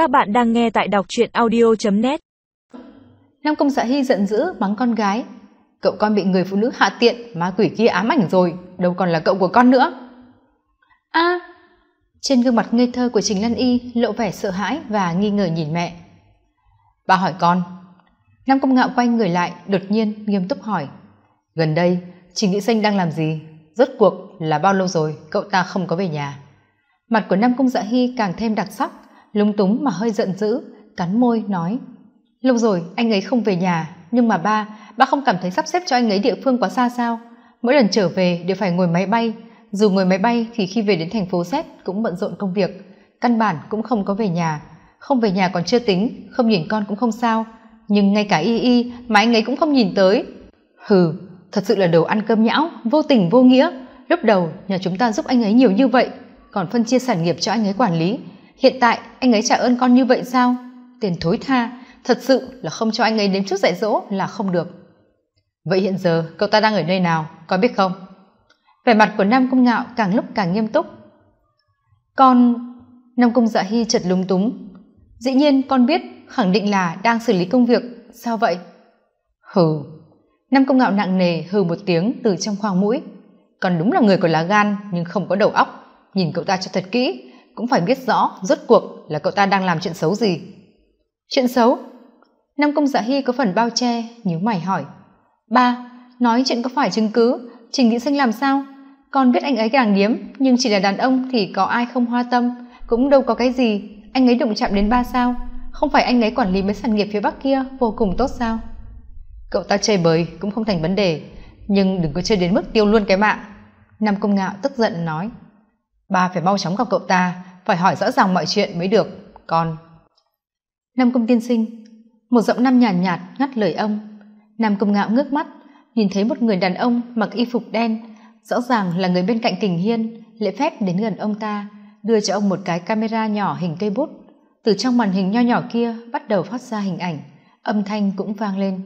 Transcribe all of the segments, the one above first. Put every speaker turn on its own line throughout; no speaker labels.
Các bạn đang nghe tại đọc truyện audio.net
Nam Công Dạ Hy giận dữ mắng con gái. Cậu con bị người phụ nữ hạ tiện, ma quỷ kia ám ảnh rồi, đâu còn là cậu của con nữa. a trên gương mặt ngây thơ của Trình Lan Y lộ vẻ sợ hãi và nghi ngờ nhìn mẹ. Bà hỏi con. Nam Công Ngạo quay người lại, đột nhiên nghiêm túc hỏi. Gần đây, Trình nghị Sinh đang làm gì? Rốt cuộc là bao lâu rồi cậu ta không có về nhà? Mặt của Nam Công Dạ Hy càng thêm đặc sắc, lúng túng mà hơi giận dữ, cắn môi nói. Lâu rồi anh ấy không về nhà, nhưng mà ba, ba không cảm thấy sắp xếp cho anh ấy địa phương quá xa sao? Mỗi lần trở về đều phải ngồi máy bay, dù ngồi máy bay thì khi về đến thành phố xét cũng bận rộn công việc, căn bản cũng không có về nhà. Không về nhà còn chưa tính, không nhìn con cũng không sao, nhưng ngay cả y y mà anh ấy cũng không nhìn tới. Hừ, thật sự là đồ ăn cơm nhão, vô tình vô nghĩa. Lúc đầu nhà chúng ta giúp anh ấy nhiều như vậy, còn phân chia sản nghiệp cho anh ấy quản lý. Hiện tại anh ấy trả ơn con như vậy sao? Tiền thối tha, thật sự là không cho anh ấy đến chút dạy dỗ là không được. Vậy hiện giờ cậu ta đang ở nơi nào, có biết không? vẻ mặt của nam công ngạo càng lúc càng nghiêm túc. Con nam công dạ hy chật lúng túng. Dĩ nhiên con biết khẳng định là đang xử lý công việc. Sao vậy? Hừ. Nam công ngạo nặng nề hừ một tiếng từ trong khoang mũi. Còn đúng là người có lá gan nhưng không có đầu óc. Nhìn cậu ta cho thật kỹ cũng phải biết rõ rốt cuộc là cậu ta đang làm chuyện xấu gì. Chuyện xấu? Nam công dạ hy có phần bao che, nhíu mày hỏi. Ba, nói chuyện có phải chứng cứ? Trình nghĩa sinh làm sao? Con biết anh ấy càng điếm, nhưng chỉ là đàn ông thì có ai không hoa tâm, cũng đâu có cái gì. Anh ấy đụng chạm đến ba sao? Không phải anh ấy quản lý mấy sản nghiệp phía bắc kia vô cùng tốt sao? Cậu ta chơi bời cũng không thành vấn đề, nhưng đừng có chơi đến mức tiêu luôn cái mạng. Nam công ngạo tức giận nói ba phải mau chóng gặp cậu ta phải hỏi rõ ràng mọi chuyện mới được con. Nam công tiên sinh một giọng nam nhàn nhạt, nhạt ngắt lời ông. Nam công ngạo ngước mắt nhìn thấy một người đàn ông mặc y phục đen rõ ràng là người bên cạnh kình hiên lễ phép đến gần ông ta đưa cho ông một cái camera nhỏ hình cây bút. Từ trong màn hình nho nhỏ kia bắt đầu phát ra hình ảnh âm thanh cũng vang lên.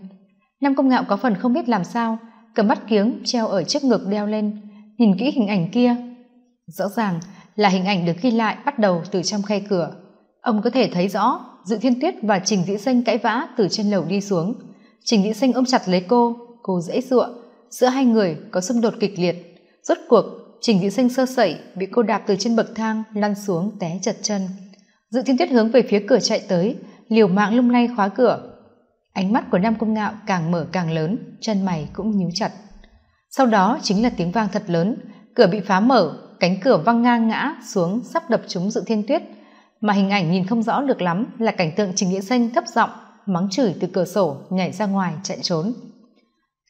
Nam công ngạo có phần không biết làm sao cầm mắt kiếng treo ở trước ngực đeo lên nhìn kỹ hình ảnh kia rõ ràng là hình ảnh được ghi lại bắt đầu từ trong khe cửa. Ông có thể thấy rõ dự thiên tuyết và trình dĩ xanh cãi vã từ trên lầu đi xuống. Trình dĩ xanh ôm chặt lấy cô cô dễ dụa. Giữa hai người có xung đột kịch liệt. Rốt cuộc, trình dĩ xanh sơ sẩy bị cô đạp từ trên bậc thang lăn xuống té chật chân. Dự thiên tuyết hướng về phía cửa chạy tới, liều mạng lung lay khóa cửa. Ánh mắt của nam công ngạo càng mở càng lớn, chân mày cũng nhíu chặt. Sau đó chính là tiếng vang thật lớn, cửa bị phá mở cánh cửa văng ngang ngã xuống sắp đập trúng dự thiên tuyết. Mà hình ảnh nhìn không rõ được lắm là cảnh tượng trình nghĩa xanh thấp giọng mắng chửi từ cửa sổ nhảy ra ngoài chạy trốn.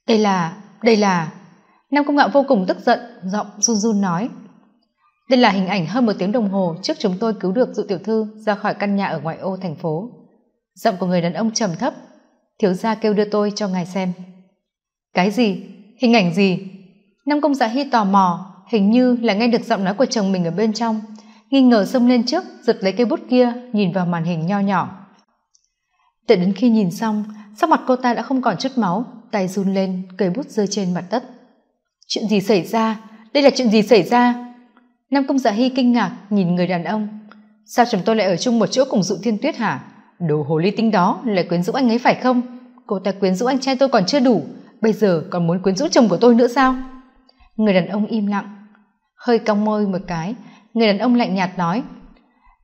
Đây là đây là nam công ngạo vô cùng tức giận, giọng run run nói. Đây là hình ảnh hơn một tiếng đồng hồ trước chúng tôi cứu được dụ tiểu thư ra khỏi căn nhà ở ngoại ô thành phố. Giọng của người đàn ông trầm thấp. Thiếu gia kêu đưa tôi cho ngài xem. Cái gì? Hình ảnh gì? Nam công dạ hy tò mò hình như là nghe được giọng nói của chồng mình ở bên trong. Nghi ngờ xông lên trước, giật lấy cây bút kia, nhìn vào màn hình nho nhỏ. Đợi đến khi nhìn xong, sắc mặt cô ta đã không còn chút máu, tay run lên, cây bút rơi trên mặt đất. Chuyện gì xảy ra? Đây là chuyện gì xảy ra? Nam công dạ hy kinh ngạc nhìn người đàn ông. Sao chúng tôi lại ở chung một chỗ cùng dụ thiên tuyết hả? Đồ hồ ly tinh đó, lại quyến rũ anh ấy phải không? Cô ta quyến rũ anh trai tôi còn chưa đủ, bây giờ còn muốn quyến rũ chồng của tôi nữa sao? Người đàn ông im lặng. Hơi cong môi một cái, người đàn ông lạnh nhạt nói,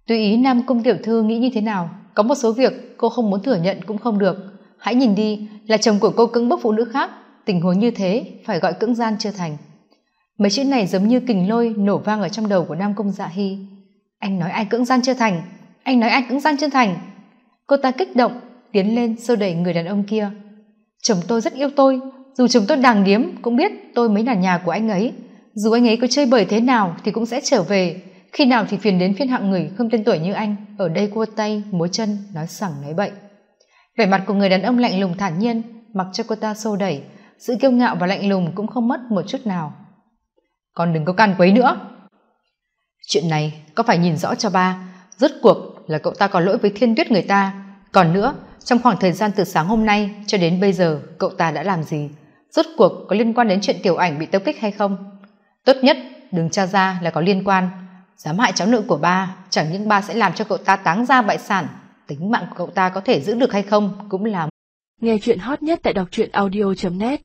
tùy ý nam công tiểu thư nghĩ như thế nào, có một số việc cô không muốn thừa nhận cũng không được. Hãy nhìn đi, là chồng của cô cưỡng bức phụ nữ khác, tình huống như thế phải gọi cưỡng gian chưa thành. Mấy chữ này giống như kình lôi nổ vang ở trong đầu của nam công dạ hy. Anh nói ai cưỡng gian chưa thành? Anh nói ai cưỡng gian chưa thành? Cô ta kích động, tiến lên xô đẩy người đàn ông kia. Chồng tôi rất yêu tôi dù chồng tôi đàng điếm, cũng biết tôi mới là nhà của anh ấy. Dù anh ấy có chơi bời thế nào thì cũng sẽ trở về. Khi nào thì phiền đến phiên hạng người không tên tuổi như anh, ở đây cua tay, múa chân, nói sẳng nói bậy. Vẻ mặt của người đàn ông lạnh lùng thản nhiên, mặc cho cô ta xô đẩy, sự kiêu ngạo và lạnh lùng cũng không mất một chút nào. Con đừng có can quấy nữa. Chuyện này có phải nhìn rõ cho ba, rốt cuộc là cậu ta có lỗi với thiên tuyết người ta. Còn nữa trong khoảng thời gian từ sáng hôm nay cho đến bây giờ, cậu ta đã làm gì? Rốt cuộc có liên quan đến chuyện tiểu ảnh bị tập kích hay không? Tốt nhất đừng tra ra là có liên quan.
Dám hại cháu nội của ba, chẳng những ba sẽ làm cho cậu ta táng ra bại sản. Tính mạng của cậu ta có thể giữ được hay không cũng là
nghe chuyện hot nhất tại đọc truyện audio net.